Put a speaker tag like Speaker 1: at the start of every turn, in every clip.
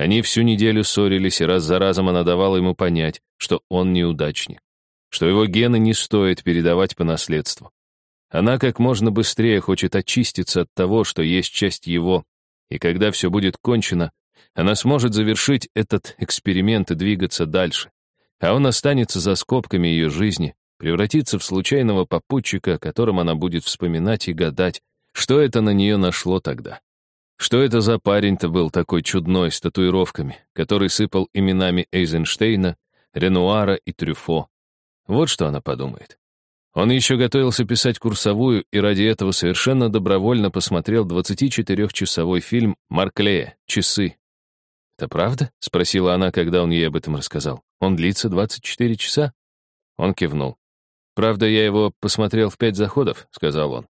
Speaker 1: Они всю неделю ссорились, и раз за разом она давала ему понять, что он неудачник, что его гены не стоит передавать по наследству. Она как можно быстрее хочет очиститься от того, что есть часть его, и когда все будет кончено, она сможет завершить этот эксперимент и двигаться дальше, а он останется за скобками ее жизни, превратится в случайного попутчика, о котором она будет вспоминать и гадать, что это на нее нашло тогда. Что это за парень-то был такой чудной с татуировками, который сыпал именами Эйзенштейна, Ренуара и Трюфо. Вот что она подумает. Он еще готовился писать курсовую и ради этого совершенно добровольно посмотрел 24-часовой фильм Марклея «Часы». «Это правда?» — спросила она, когда он ей об этом рассказал. «Он длится 24 часа?» Он кивнул. «Правда, я его посмотрел в пять заходов», — сказал он.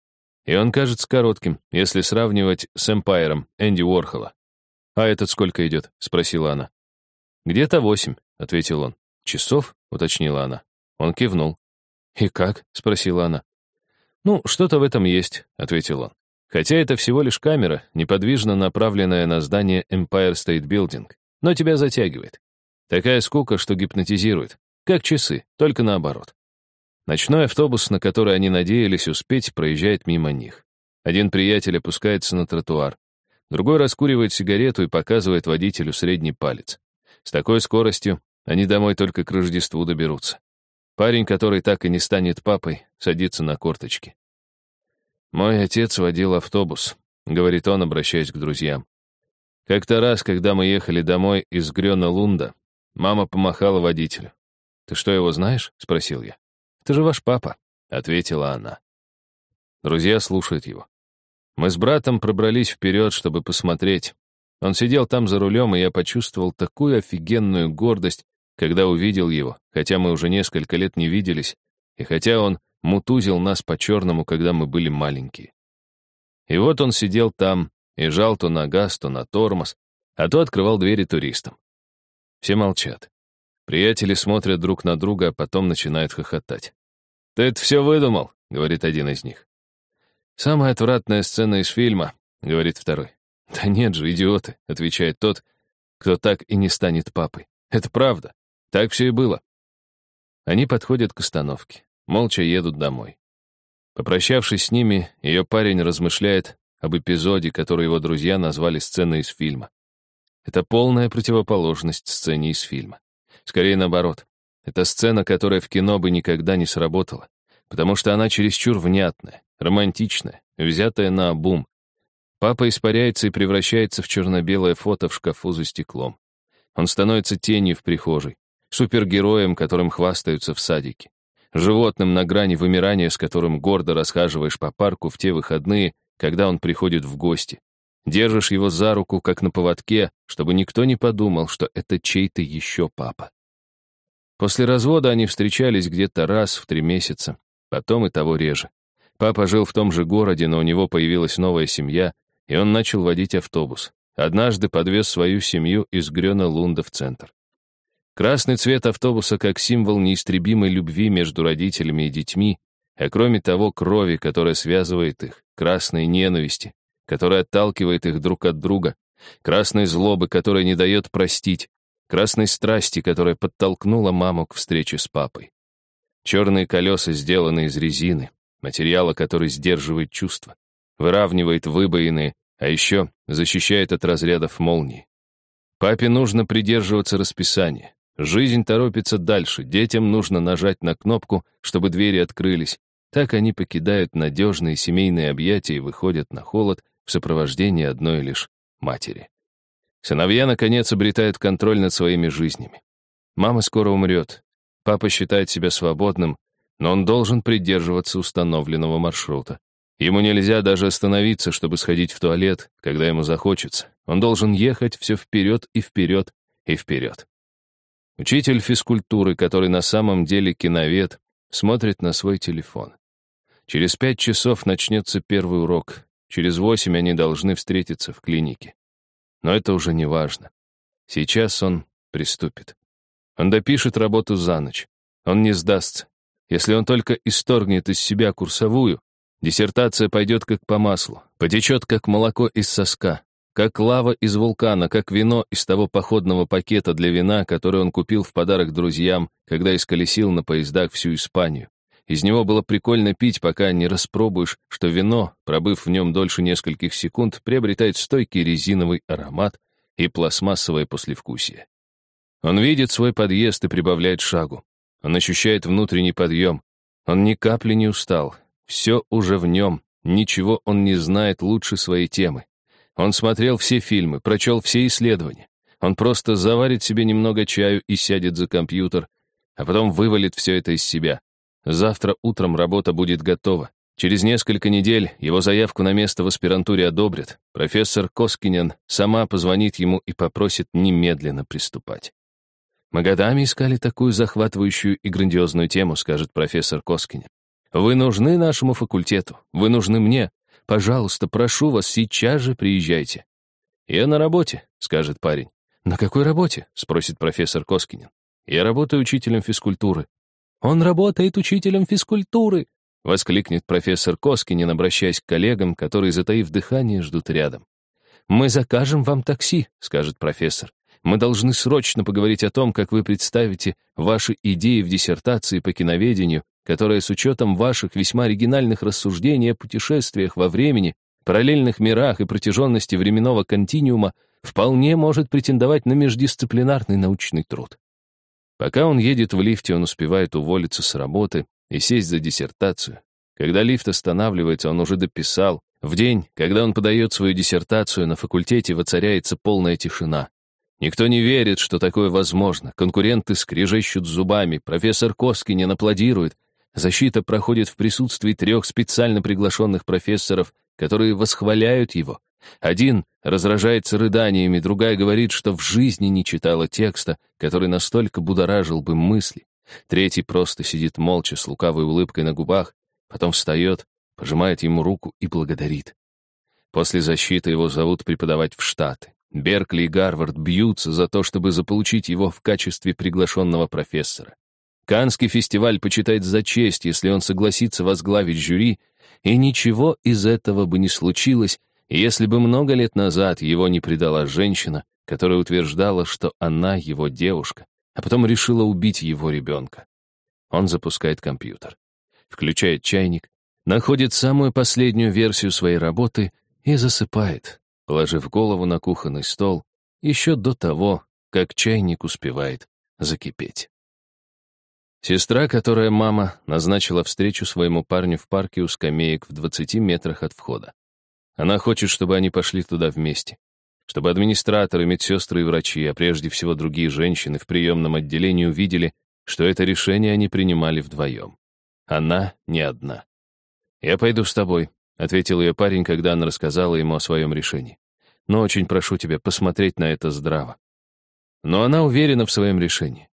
Speaker 1: «И он кажется коротким, если сравнивать с «Эмпайром» Энди Уорхола». «А этот сколько идет?» — спросила она. «Где-то восемь», — ответил он. «Часов?» — уточнила она. Он кивнул. «И как?» — спросила она. «Ну, что-то в этом есть», — ответил он. «Хотя это всего лишь камера, неподвижно направленная на здание Empire State Building, но тебя затягивает. Такая скука, что гипнотизирует. Как часы, только наоборот. Ночной автобус, на который они надеялись успеть, проезжает мимо них. Один приятель опускается на тротуар. Другой раскуривает сигарету и показывает водителю средний палец. С такой скоростью они домой только к Рождеству доберутся. Парень, который так и не станет папой, садится на корточки. «Мой отец водил автобус», — говорит он, обращаясь к друзьям. Как-то раз, когда мы ехали домой из Грёна-Лунда, мама помахала водителю. «Ты что, его знаешь?» — спросил я. «Это же ваш папа», — ответила она. Друзья слушают его. Мы с братом пробрались вперед, чтобы посмотреть. Он сидел там за рулем, и я почувствовал такую офигенную гордость, когда увидел его, хотя мы уже несколько лет не виделись, и хотя он мутузил нас по-черному, когда мы были маленькие. И вот он сидел там и жал то на газ, то на тормоз, а то открывал двери туристам. Все молчат. Приятели смотрят друг на друга, а потом начинают хохотать. «Ты это все выдумал», — говорит один из них. «Самая отвратная сцена из фильма», — говорит второй. «Да нет же, идиоты», — отвечает тот, кто так и не станет папой. «Это правда. Так все и было». Они подходят к остановке, молча едут домой. Попрощавшись с ними, ее парень размышляет об эпизоде, который его друзья назвали сценой из фильма. Это полная противоположность сцене из фильма. Скорее наоборот. Это сцена, которая в кино бы никогда не сработала, потому что она чересчур внятная, романтичная, взятая на обум. Папа испаряется и превращается в черно-белое фото в шкафу за стеклом. Он становится тенью в прихожей, супергероем, которым хвастаются в садике, животным на грани вымирания, с которым гордо расхаживаешь по парку в те выходные, когда он приходит в гости. Держишь его за руку, как на поводке, чтобы никто не подумал, что это чей-то еще папа. После развода они встречались где-то раз в три месяца, потом и того реже. Папа жил в том же городе, но у него появилась новая семья, и он начал водить автобус. Однажды подвез свою семью из Грёна Лунда в центр. Красный цвет автобуса как символ неистребимой любви между родителями и детьми, а кроме того, крови, которая связывает их, красной ненависти, которая отталкивает их друг от друга, красной злобы, которая не дает простить, красной страсти, которая подтолкнула маму к встрече с папой. Черные колеса сделаны из резины, материала, который сдерживает чувства, выравнивает выбоины, а еще защищает от разрядов молнии. Папе нужно придерживаться расписания. Жизнь торопится дальше, детям нужно нажать на кнопку, чтобы двери открылись. Так они покидают надежные семейные объятия и выходят на холод в сопровождении одной лишь матери. Сыновья, наконец, обретают контроль над своими жизнями. Мама скоро умрет. Папа считает себя свободным, но он должен придерживаться установленного маршрута. Ему нельзя даже остановиться, чтобы сходить в туалет, когда ему захочется. Он должен ехать все вперед и вперед и вперед. Учитель физкультуры, который на самом деле киновед, смотрит на свой телефон. Через пять часов начнется первый урок. Через восемь они должны встретиться в клинике. Но это уже не важно. Сейчас он приступит. Он допишет работу за ночь. Он не сдастся. Если он только исторгнет из себя курсовую, диссертация пойдет как по маслу, потечет как молоко из соска. как лава из вулкана, как вино из того походного пакета для вина, который он купил в подарок друзьям, когда исколесил на поездах всю Испанию. Из него было прикольно пить, пока не распробуешь, что вино, пробыв в нем дольше нескольких секунд, приобретает стойкий резиновый аромат и пластмассовое послевкусие. Он видит свой подъезд и прибавляет шагу. Он ощущает внутренний подъем. Он ни капли не устал. Все уже в нем. Ничего он не знает лучше своей темы. Он смотрел все фильмы, прочел все исследования. Он просто заварит себе немного чаю и сядет за компьютер, а потом вывалит все это из себя. Завтра утром работа будет готова. Через несколько недель его заявку на место в аспирантуре одобрят. Профессор Коскинен сама позвонит ему и попросит немедленно приступать. Мы годами искали такую захватывающую и грандиозную тему, скажет профессор Коскинен. Вы нужны нашему факультету, вы нужны мне. Пожалуйста, прошу вас, сейчас же приезжайте. Я на работе, скажет парень. На какой работе? спросит профессор Коскинен. Я работаю учителем физкультуры. Он работает учителем физкультуры, воскликнет профессор Коскинен, обращаясь к коллегам, которые, затаив дыхание, ждут рядом. «Мы закажем вам такси», — скажет профессор. Мы должны срочно поговорить о том, как вы представите ваши идеи в диссертации по киноведению, которая с учетом ваших весьма оригинальных рассуждений о путешествиях во времени, параллельных мирах и протяженности временного континуума вполне может претендовать на междисциплинарный научный труд. Пока он едет в лифте, он успевает уволиться с работы и сесть за диссертацию. Когда лифт останавливается, он уже дописал. В день, когда он подает свою диссертацию, на факультете воцаряется полная тишина. Никто не верит, что такое возможно. Конкуренты скрежещут зубами, профессор Коскинен аплодирует. Защита проходит в присутствии трех специально приглашенных профессоров, которые восхваляют его. Один разражается рыданиями, другая говорит, что в жизни не читала текста, который настолько будоражил бы мысли. Третий просто сидит молча с лукавой улыбкой на губах, потом встает, пожимает ему руку и благодарит. После защиты его зовут преподавать в Штаты. Беркли и Гарвард бьются за то, чтобы заполучить его в качестве приглашенного профессора. Канский фестиваль почитает за честь, если он согласится возглавить жюри, и ничего из этого бы не случилось, если бы много лет назад его не предала женщина, которая утверждала, что она его девушка, а потом решила убить его ребенка. Он запускает компьютер, включает чайник, находит самую последнюю версию своей работы и засыпает, положив голову на кухонный стол еще до того, как чайник успевает закипеть. Сестра, которая мама, назначила встречу своему парню в парке у скамеек в 20 метрах от входа. Она хочет, чтобы они пошли туда вместе. Чтобы администраторы, медсестры и врачи, а прежде всего другие женщины в приемном отделении увидели, что это решение они принимали вдвоем. Она не одна. «Я пойду с тобой», — ответил ее парень, когда она рассказала ему о своем решении но очень прошу тебя посмотреть на это здраво. Но она уверена в своем решении.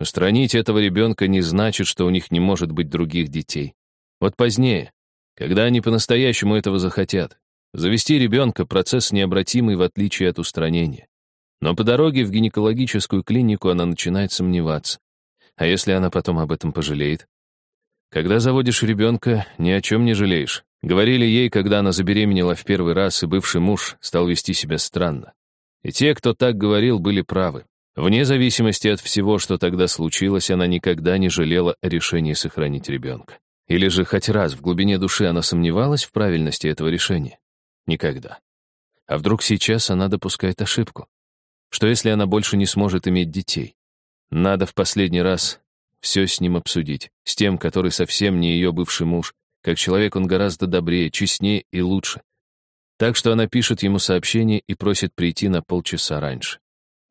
Speaker 1: Устранить этого ребенка не значит, что у них не может быть других детей. Вот позднее, когда они по-настоящему этого захотят. Завести ребенка — процесс необратимый в отличие от устранения. Но по дороге в гинекологическую клинику она начинает сомневаться. А если она потом об этом пожалеет? Когда заводишь ребенка, ни о чем не жалеешь. Говорили ей, когда она забеременела в первый раз, и бывший муж стал вести себя странно. И те, кто так говорил, были правы. Вне зависимости от всего, что тогда случилось, она никогда не жалела о решении сохранить ребенка. Или же хоть раз в глубине души она сомневалась в правильности этого решения? Никогда. А вдруг сейчас она допускает ошибку? Что если она больше не сможет иметь детей? Надо в последний раз все с ним обсудить, с тем, который совсем не ее бывший муж, как человек он гораздо добрее, честнее и лучше. Так что она пишет ему сообщение и просит прийти на полчаса раньше.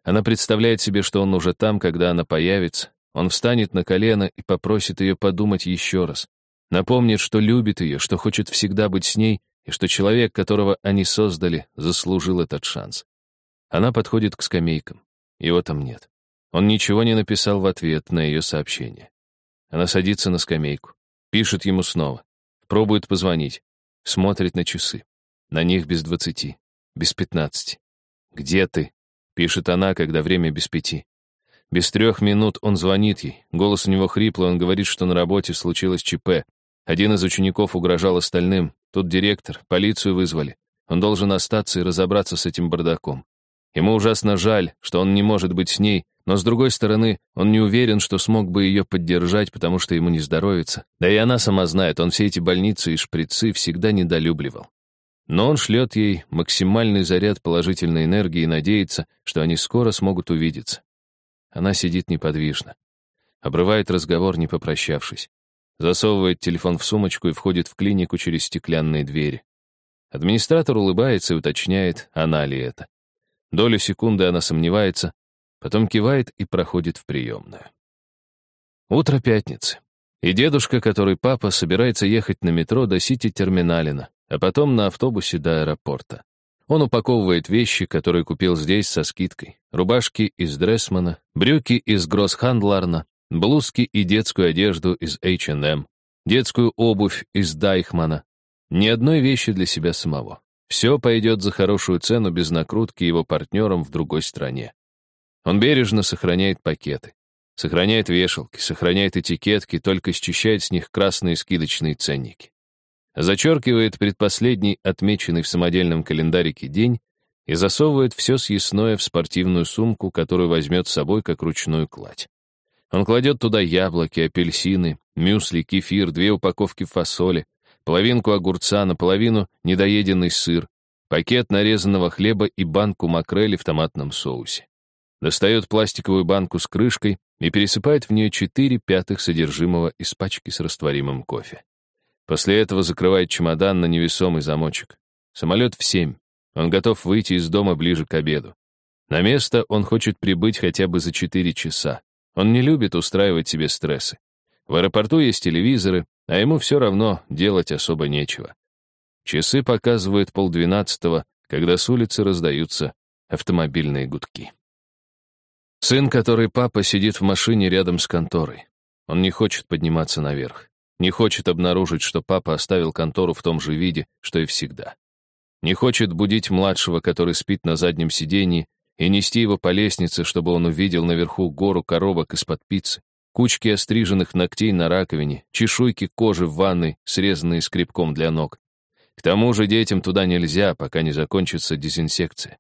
Speaker 1: Она представляет себе, что он уже там, когда она появится. Он встанет на колено и попросит ее подумать еще раз. Напомнит, что любит ее, что хочет всегда быть с ней, и что человек, которого они создали, заслужил этот шанс. Она подходит к скамейкам. Его там нет. Он ничего не написал в ответ на ее сообщение. Она садится на скамейку, пишет ему снова. Пробует позвонить. Смотрит на часы. На них без двадцати. Без пятнадцати. «Где ты?» — пишет она, когда время без пяти. Без трех минут он звонит ей. Голос у него хриплый, он говорит, что на работе случилось ЧП. Один из учеников угрожал остальным. Тут директор, полицию вызвали. Он должен остаться и разобраться с этим бардаком. Ему ужасно жаль, что он не может быть с ней, но, с другой стороны, он не уверен, что смог бы ее поддержать, потому что ему не здоровится. Да и она сама знает, он все эти больницы и шприцы всегда недолюбливал. Но он шлет ей максимальный заряд положительной энергии и надеется, что они скоро смогут увидеться. Она сидит неподвижно. Обрывает разговор, не попрощавшись. Засовывает телефон в сумочку и входит в клинику через стеклянные двери. Администратор улыбается и уточняет, она ли это. Долю секунды она сомневается, потом кивает и проходит в приемную. Утро пятницы. И дедушка, который папа, собирается ехать на метро до Сити-терминалина, а потом на автобусе до аэропорта. Он упаковывает вещи, которые купил здесь со скидкой. Рубашки из Дрессмана, брюки из Гроссхандларна, блузки и детскую одежду из H&M, детскую обувь из Дайхмана. Ни одной вещи для себя самого. Все пойдет за хорошую цену без накрутки его партнерам в другой стране. Он бережно сохраняет пакеты, сохраняет вешалки, сохраняет этикетки, только счищает с них красные скидочные ценники. Зачеркивает предпоследний, отмеченный в самодельном календарике день, и засовывает все съестное в спортивную сумку, которую возьмет с собой как ручную кладь. Он кладет туда яблоки, апельсины, мюсли, кефир, две упаковки фасоли, половинку огурца, наполовину недоеденный сыр, пакет нарезанного хлеба и банку макрели в томатном соусе. Достает пластиковую банку с крышкой и пересыпает в нее 4 пятых содержимого из пачки с растворимым кофе. После этого закрывает чемодан на невесомый замочек. Самолет в 7. Он готов выйти из дома ближе к обеду. На место он хочет прибыть хотя бы за 4 часа. Он не любит устраивать себе стрессы. В аэропорту есть телевизоры, а ему все равно делать особо нечего. Часы показывают полдвенадцатого, когда с улицы раздаются автомобильные гудки. Сын, который папа, сидит в машине рядом с конторой. Он не хочет подниматься наверх. Не хочет обнаружить, что папа оставил контору в том же виде, что и всегда. Не хочет будить младшего, который спит на заднем сиденье, и нести его по лестнице, чтобы он увидел наверху гору коробок из-под пиццы, кучки остриженных ногтей на раковине, чешуйки кожи в ванной, срезанные скребком для ног. К тому же детям туда нельзя, пока не закончится дезинсекция.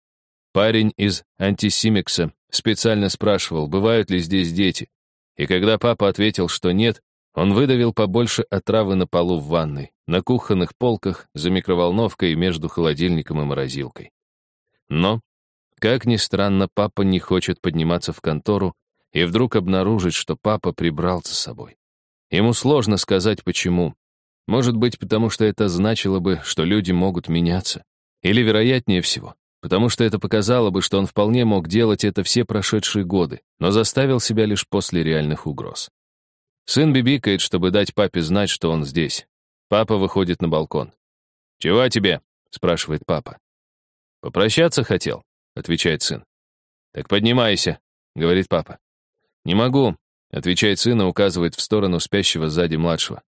Speaker 1: Парень из антисимикса специально спрашивал, бывают ли здесь дети. И когда папа ответил, что нет, он выдавил побольше отравы на полу в ванной, на кухонных полках, за микроволновкой между холодильником и морозилкой. Но, как ни странно, папа не хочет подниматься в контору и вдруг обнаружить, что папа прибрал за собой. Ему сложно сказать, почему. Может быть, потому что это значило бы, что люди могут меняться. Или, вероятнее всего, потому что это показало бы, что он вполне мог делать это все прошедшие годы, но заставил себя лишь после реальных угроз. Сын бибикает, чтобы дать папе знать, что он здесь. Папа выходит на балкон. «Чего тебе?» — спрашивает папа. «Попрощаться хотел», — отвечает сын. «Так поднимайся», — говорит папа. «Не могу», — отвечает сын и указывает в сторону спящего сзади младшего.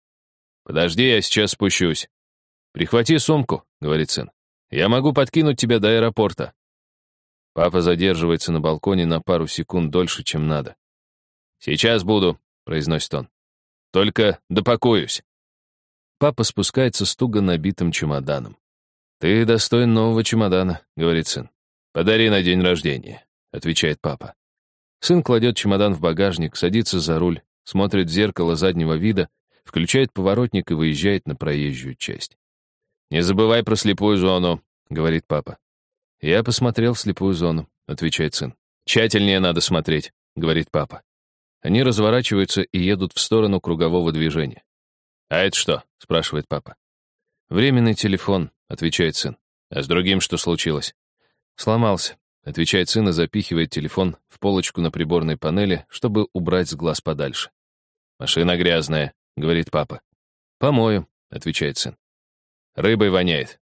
Speaker 1: «Подожди, я сейчас спущусь». «Прихвати сумку», — говорит сын. «Я могу подкинуть тебя до аэропорта». Папа задерживается на балконе на пару секунд дольше, чем надо. «Сейчас буду», произносит он. «Только допакуюсь». Папа спускается с туго набитым чемоданом. «Ты достоин нового чемодана», — говорит сын. «Подари на день рождения», — отвечает папа. Сын кладет чемодан в багажник, садится за руль, смотрит в зеркало заднего вида, включает поворотник и выезжает на проезжую часть. «Не забывай про слепую зону», — говорит папа. «Я посмотрел в слепую зону», — отвечает сын. «Тщательнее надо смотреть», — говорит папа. Они разворачиваются и едут в сторону кругового движения. «А это что?» — спрашивает папа. «Временный телефон», — отвечает сын. «А с другим что случилось?» «Сломался», — отвечает сын и запихивает телефон в полочку на приборной панели, чтобы убрать с глаз подальше. «Машина грязная», — говорит папа. «Помою», — отвечает сын. «Рыбой воняет».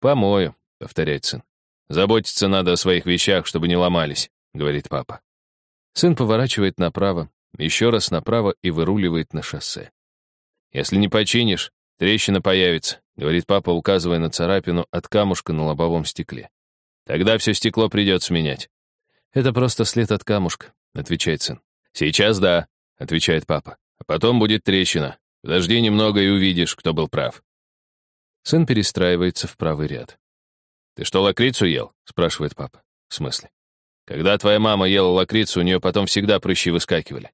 Speaker 1: «Помою», — повторяет сын. «Заботиться надо о своих вещах, чтобы не ломались», — говорит папа. Сын поворачивает направо, еще раз направо и выруливает на шоссе. «Если не починишь, трещина появится», — говорит папа, указывая на царапину от камушка на лобовом стекле. «Тогда все стекло придется менять». «Это просто след от камушка», — отвечает сын. «Сейчас да», — отвечает папа. «А потом будет трещина. Подожди немного и увидишь, кто был прав». Сын перестраивается в правый ряд. «Ты что, лакрицу ел?» — спрашивает папа. «В смысле?» «Когда твоя мама ела лакрицу, у нее потом всегда прыщи выскакивали».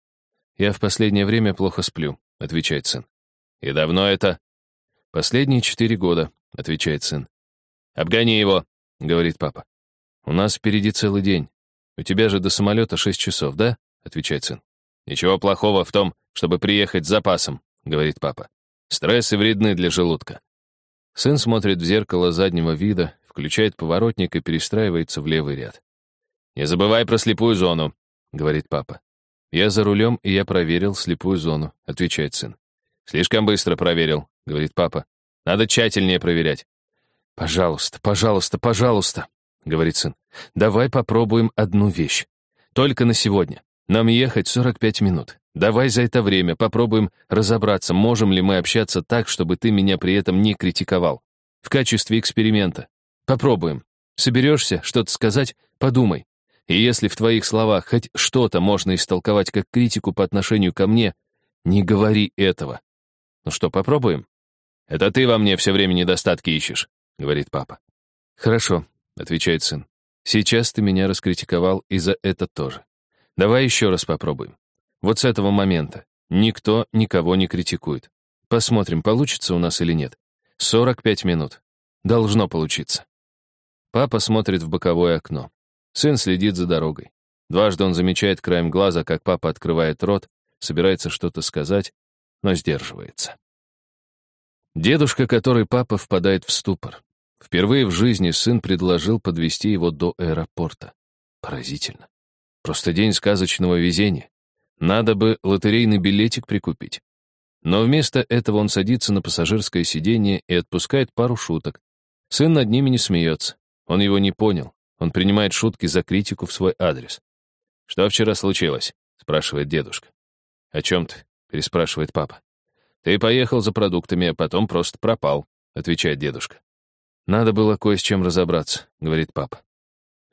Speaker 1: «Я в последнее время плохо сплю», — отвечает сын. «И давно это?» «Последние четыре года», — отвечает сын. «Обгони его», — говорит папа. «У нас впереди целый день. У тебя же до самолета шесть часов, да?» — отвечает сын. «Ничего плохого в том, чтобы приехать с запасом», — говорит папа. «Стрессы вредны для желудка». Сын смотрит в зеркало заднего вида, включает поворотник и перестраивается в левый ряд. «Не забывай про слепую зону», — говорит папа. «Я за рулем, и я проверил слепую зону», — отвечает сын. «Слишком быстро проверил», — говорит папа. «Надо тщательнее проверять». «Пожалуйста, пожалуйста, пожалуйста», — говорит сын. «Давай попробуем одну вещь. Только на сегодня. Нам ехать 45 минут. Давай за это время попробуем разобраться, можем ли мы общаться так, чтобы ты меня при этом не критиковал. В качестве эксперимента. Попробуем. Соберешься что-то сказать? Подумай. И если в твоих словах хоть что-то можно истолковать как критику по отношению ко мне, не говори этого. Ну что, попробуем? Это ты во мне все время недостатки ищешь, говорит папа. Хорошо, отвечает сын. Сейчас ты меня раскритиковал и за это тоже. Давай еще раз попробуем. Вот с этого момента. Никто никого не критикует. Посмотрим, получится у нас или нет. 45 минут. Должно получиться. Папа смотрит в боковое окно. Сын следит за дорогой. Дважды он замечает краем глаза, как папа открывает рот, собирается что-то сказать, но сдерживается. Дедушка, который папа, впадает в ступор. Впервые в жизни сын предложил подвести его до аэропорта. Поразительно. Просто день сказочного везения. Надо бы лотерейный билетик прикупить. Но вместо этого он садится на пассажирское сиденье и отпускает пару шуток. Сын над ними не смеется. Он его не понял. Он принимает шутки за критику в свой адрес. «Что вчера случилось?» — спрашивает дедушка. «О чем ты?» — переспрашивает папа. «Ты поехал за продуктами, а потом просто пропал», — отвечает дедушка. «Надо было кое с чем разобраться», — говорит папа.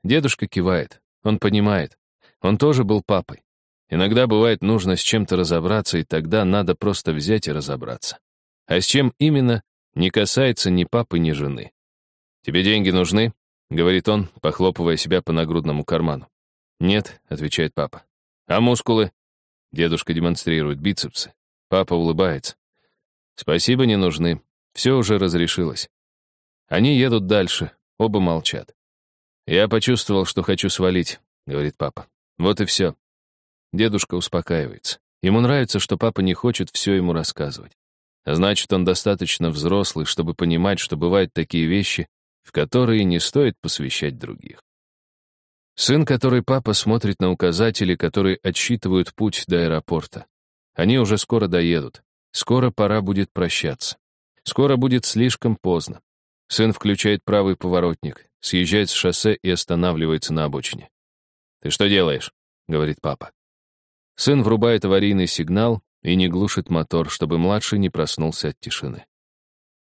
Speaker 1: Дедушка кивает. Он понимает. Он тоже был папой. Иногда бывает нужно с чем-то разобраться, и тогда надо просто взять и разобраться. А с чем именно, не касается ни папы, ни жены. «Тебе деньги нужны?» — говорит он, похлопывая себя по нагрудному карману. «Нет», — отвечает папа. «А мускулы?» Дедушка демонстрирует бицепсы. Папа улыбается. «Спасибо, не нужны. Все уже разрешилось». Они едут дальше, оба молчат. «Я почувствовал, что хочу свалить», — говорит папа. «Вот и все. Дедушка успокаивается. Ему нравится, что папа не хочет все ему рассказывать. значит, он достаточно взрослый, чтобы понимать, что бывают такие вещи, в которые не стоит посвящать других. Сын, который папа смотрит на указатели, которые отсчитывают путь до аэропорта. Они уже скоро доедут. Скоро пора будет прощаться. Скоро будет слишком поздно. Сын включает правый поворотник, съезжает с шоссе и останавливается на обочине. «Ты что делаешь?» — говорит папа. Сын врубает аварийный сигнал и не глушит мотор, чтобы младший не проснулся от тишины.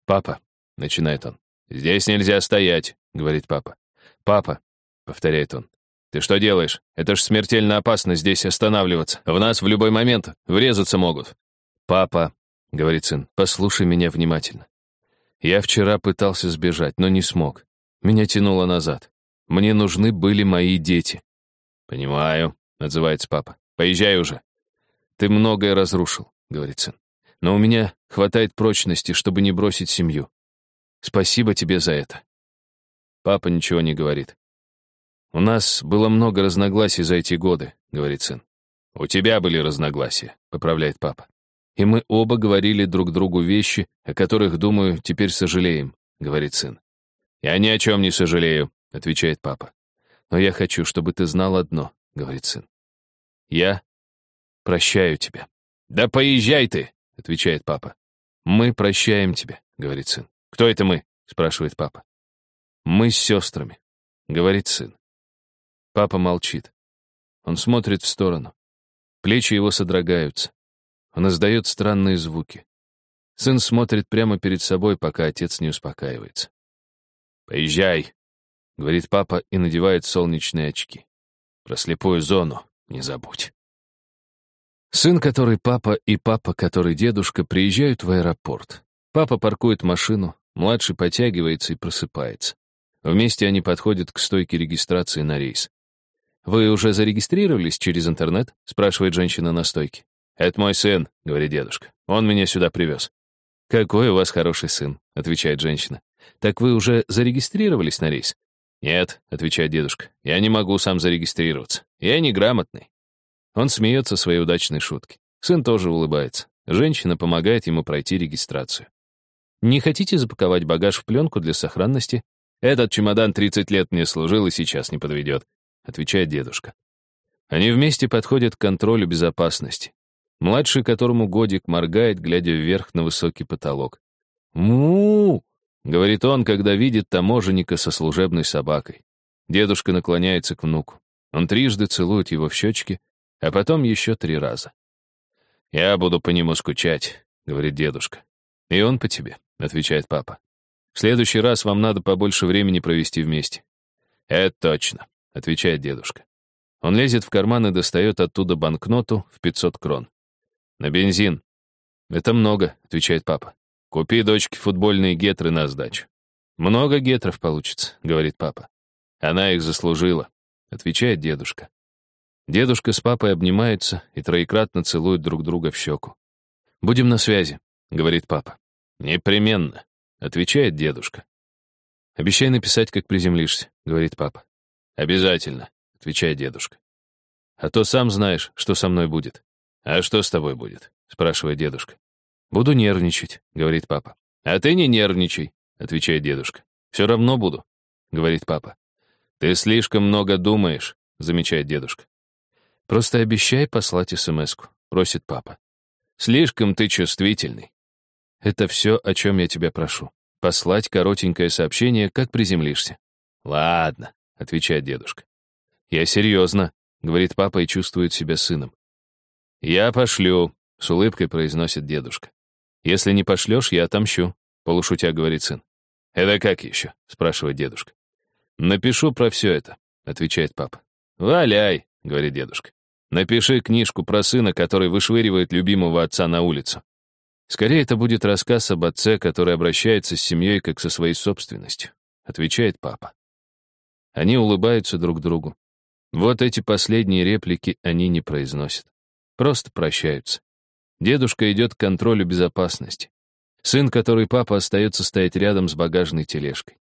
Speaker 1: «Папа», — начинает он. «Здесь нельзя стоять», — говорит папа. «Папа», — повторяет он. «Ты что делаешь? Это ж смертельно опасно здесь останавливаться. В нас в любой момент врезаться могут». «Папа», — говорит сын, — «послушай меня внимательно. Я вчера пытался сбежать, но не смог. Меня тянуло назад. Мне нужны были мои дети». «Понимаю», — отзывается папа. Поезжай уже. Ты многое разрушил, говорит сын. Но у меня хватает прочности, чтобы не бросить семью. Спасибо тебе за это. Папа ничего не говорит. У нас было много разногласий за эти годы, говорит сын. У тебя были разногласия, поправляет папа. И мы оба говорили друг другу вещи, о которых, думаю, теперь сожалеем, говорит сын. Я ни о чем не сожалею, отвечает папа. Но я хочу, чтобы ты знал одно, говорит сын. Я прощаю тебя. Да поезжай ты, отвечает папа. Мы прощаем тебя, говорит сын. Кто это мы? спрашивает папа. Мы с сестрами, говорит сын. Папа молчит. Он смотрит в сторону. Плечи его содрогаются. Он издает странные звуки. Сын смотрит прямо перед собой, пока отец не успокаивается. «Поезжай», — говорит папа и надевает солнечные очки. «Про слепую зону не забудь. Сын, который папа, и папа, который дедушка, приезжают в аэропорт. Папа паркует машину, младший потягивается и просыпается. Вместе они подходят к стойке регистрации на рейс. «Вы уже зарегистрировались через интернет?» — спрашивает женщина на стойке. «Это мой сын», — говорит дедушка. «Он меня сюда привез». «Какой у вас хороший сын», — отвечает женщина. «Так вы уже зарегистрировались на рейс?» «Нет», — отвечает дедушка. «Я не могу сам зарегистрироваться. Я неграмотный». Он смеется своей удачной шутки. Сын тоже улыбается. Женщина помогает ему пройти регистрацию. «Не хотите запаковать багаж в пленку для сохранности?» «Этот чемодан 30 лет мне служил и сейчас не подведет», — отвечает дедушка. Они вместе подходят к контролю безопасности. Младший, которому годик, моргает, глядя вверх на высокий потолок. му говорит он, когда видит таможенника со служебной собакой. Дедушка наклоняется к внуку. Он трижды целует его в щечки, а потом еще три раза. «Я буду по нему скучать», — говорит дедушка. «И он по тебе», — отвечает папа. «В следующий раз вам надо побольше времени провести вместе». «Это точно», — отвечает дедушка. Он лезет в карман и достает оттуда банкноту в 500 крон. «На бензин». «Это много», — отвечает папа. «Купи дочке футбольные гетры на сдачу». «Много гетров получится», — говорит папа. «Она их заслужила», — отвечает дедушка. Дедушка с папой обнимаются и троекратно целуют друг друга в щеку. «Будем на связи», — говорит папа. «Непременно», — отвечает дедушка. «Обещай написать, как приземлишься», — говорит папа. «Обязательно», — отвечает дедушка. «А то сам знаешь, что со мной будет». «А что с тобой будет?» — спрашивает дедушка. «Буду нервничать», — говорит папа. «А ты не нервничай», — отвечает дедушка. «Все равно буду», — говорит папа. «Ты слишком много думаешь», — замечает дедушка. «Просто обещай послать СМС-ку», — просит папа. «Слишком ты чувствительный». «Это все, о чем я тебя прошу. Послать коротенькое сообщение, как приземлишься». «Ладно», — отвечает дедушка. «Я серьезно», — говорит папа и чувствует себя сыном. «Я пошлю», — с улыбкой произносит дедушка. «Если не пошлешь, я отомщу», — полушутя говорит сын. «Это как еще?» — спрашивает дедушка. «Напишу про все это», — отвечает папа. «Валяй», — говорит дедушка. «Напиши книжку про сына, который вышвыривает любимого отца на улицу». Скорее, это будет рассказ об отце, который обращается с семьей как со своей собственностью, отвечает папа. Они улыбаются друг другу. Вот эти последние реплики они не произносят. Просто прощаются. Дедушка идет к контролю безопасности. Сын, который папа, остается стоять рядом с багажной тележкой.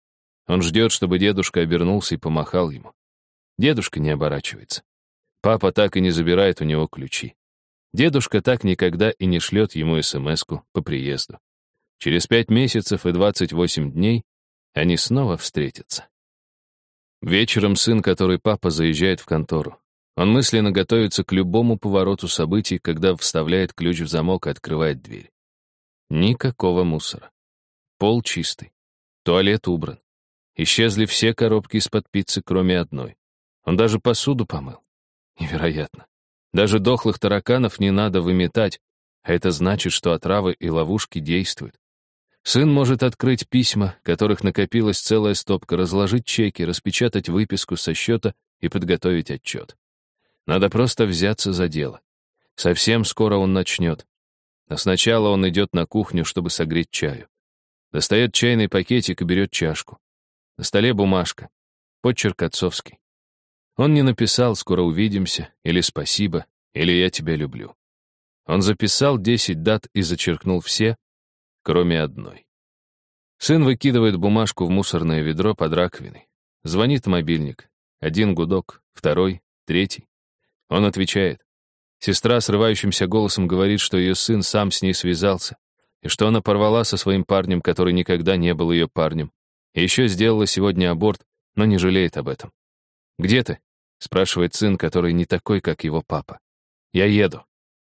Speaker 1: Он ждет, чтобы дедушка обернулся и помахал ему. Дедушка не оборачивается. Папа так и не забирает у него ключи. Дедушка так никогда и не шлет ему смс по приезду. Через пять месяцев и 28 дней они снова встретятся. Вечером сын, который папа, заезжает в контору. Он мысленно готовится к любому повороту событий, когда вставляет ключ в замок и открывает дверь. Никакого мусора. Пол чистый. Туалет убран. Исчезли все коробки из-под пиццы, кроме одной. Он даже посуду помыл. Невероятно. Даже дохлых тараканов не надо выметать, а это значит, что отравы и ловушки действуют. Сын может открыть письма, которых накопилась целая стопка, разложить чеки, распечатать выписку со счета и подготовить отчет. Надо просто взяться за дело. Совсем скоро он начнет. Но сначала он идет на кухню, чтобы согреть чаю. Достает чайный пакетик и берет чашку. На столе бумажка. Подчерк отцовский. Он не написал «скоро увидимся» или «спасибо» или «я тебя люблю». Он записал 10 дат и зачеркнул все, кроме одной. Сын выкидывает бумажку в мусорное ведро под раковиной. Звонит мобильник. Один гудок, второй, третий. Он отвечает. Сестра срывающимся голосом говорит, что ее сын сам с ней связался, и что она порвала со своим парнем, который никогда не был ее парнем, и еще сделала сегодня аборт, но не жалеет об этом. «Где ты?» — спрашивает сын, который не такой, как его папа. «Я еду»,